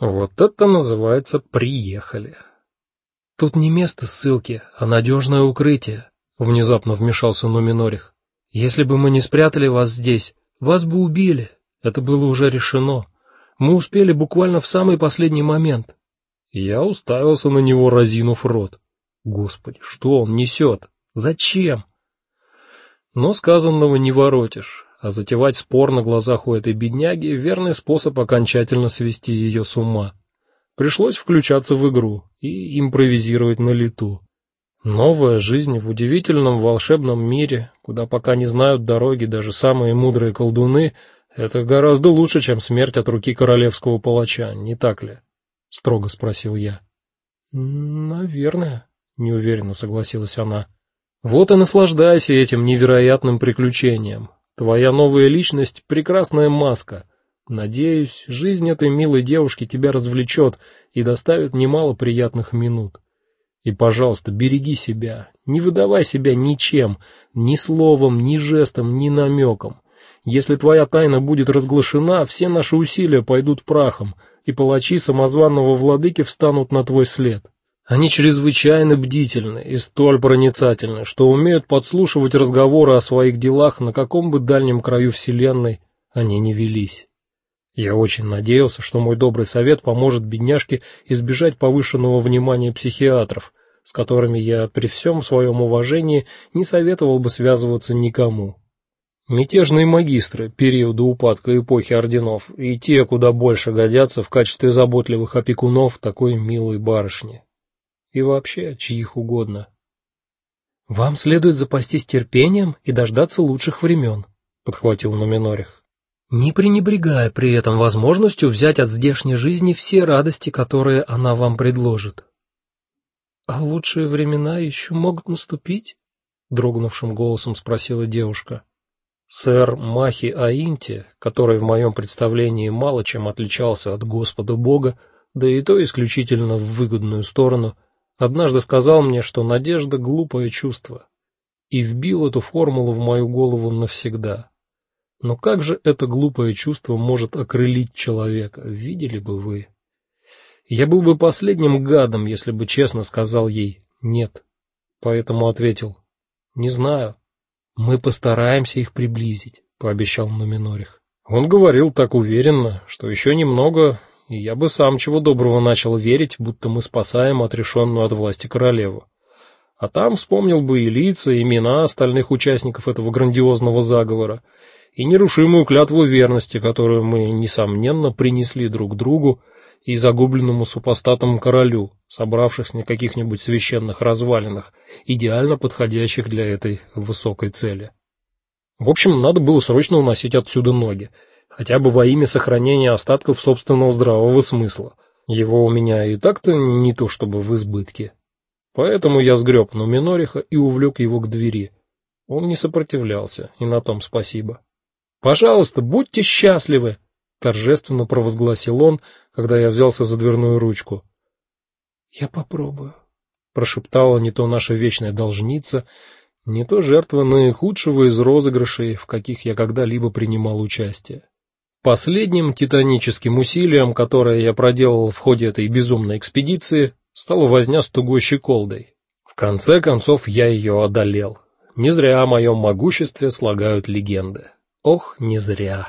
Вот это называется приехали. Тут не место ссылки, а надежное укрытие, внезапно вмешался Нуминорих. Если бы мы не спрятали вас здесь, вас бы убили. Это было уже решено. Мы успели буквально в самый последний момент. Я уставился на него, разинув рот. Господи, что он несет? Зачем? Но сказанного не воротишь а затевать спор на глазах у этой бедняги верный способ окончательно свести ее с ума. Пришлось включаться в игру и импровизировать на лету. Новая жизнь в удивительном волшебном мире, куда пока не знают дороги даже самые мудрые колдуны, это гораздо лучше, чем смерть от руки королевского палача, не так ли? строго спросил я. Наверное, неуверенно согласилась она. Вот и наслаждайся этим невероятным приключением. Твоя новая личность прекрасная маска. Надеюсь, жизнь этой милой девушки тебя развлечет и доставит немало приятных минут. И, пожалуйста, береги себя. Не выдавай себя ничем, ни словом, ни жестом, ни намеком. Если твоя тайна будет разглашена, все наши усилия пойдут прахом, и палачи самозванного владыки встанут на твой след. Они чрезвычайно бдительны и столь проницательны, что умеют подслушивать разговоры о своих делах на каком бы дальнем краю вселенной они ни велись. Я очень надеялся, что мой добрый совет поможет бедняжке избежать повышенного внимания психиатров, с которыми я при всем своем уважении не советовал бы связываться никому. Мятежные магистры периода упадка эпохи орденов и те куда больше годятся в качестве заботливых опекунов такой милой барышни и вообще чьих угодно. Вам следует запастись терпением и дождаться лучших времен», — подхватил Нуминорих. Не пренебрегая при этом возможностью взять от здешней жизни все радости, которые она вам предложит. А лучшие времена еще могут наступить? дрогнувшим голосом спросила девушка. Сэр Махи Аинти, который в моем представлении мало чем отличался от Господа Бога, да и то исключительно в выгодную сторону, однажды сказал мне, что надежда глупое чувство, и вбил эту формулу в мою голову навсегда. Но как же это глупое чувство может окрылить человека, видели бы вы? Я был бы последним гадом, если бы честно сказал ей нет. Поэтому ответил: "Не знаю. Мы постараемся их приблизить", пообещал Нуминорих. Он говорил так уверенно, что еще немного, и я бы сам чего доброго начал верить, будто мы спасаем отрешенную от власти королеву. А там вспомнил бы и лица, и имена остальных участников этого грандиозного заговора, и нерушимую клятву верности, которую мы несомненно принесли друг другу и загубленному супостатам королю, собравшихся на каких-нибудь священных развалинах, идеально подходящих для этой высокой цели. В общем, надо было срочно уносить отсюда ноги хотя бы во имя сохранения остатков собственного здравого смысла. Его у меня и так-то не то чтобы в избытке. Поэтому я сгреб Нуминориха и увлек его к двери. Он не сопротивлялся, и на том спасибо. Пожалуйста, будьте счастливы, торжественно провозгласил он, когда я взялся за дверную ручку. Я попробую, прошептала не то наша вечная должница, не то жертва наихудшего из розыгрышей, в каких я когда-либо принимал участие. Последним титаническим усилием, которое я проделал в ходе этой безумной экспедиции, стала возня с тугой щеколдой. В конце концов я ее одолел. Не зря о моем могуществе слагают легенды. Ох, не зря.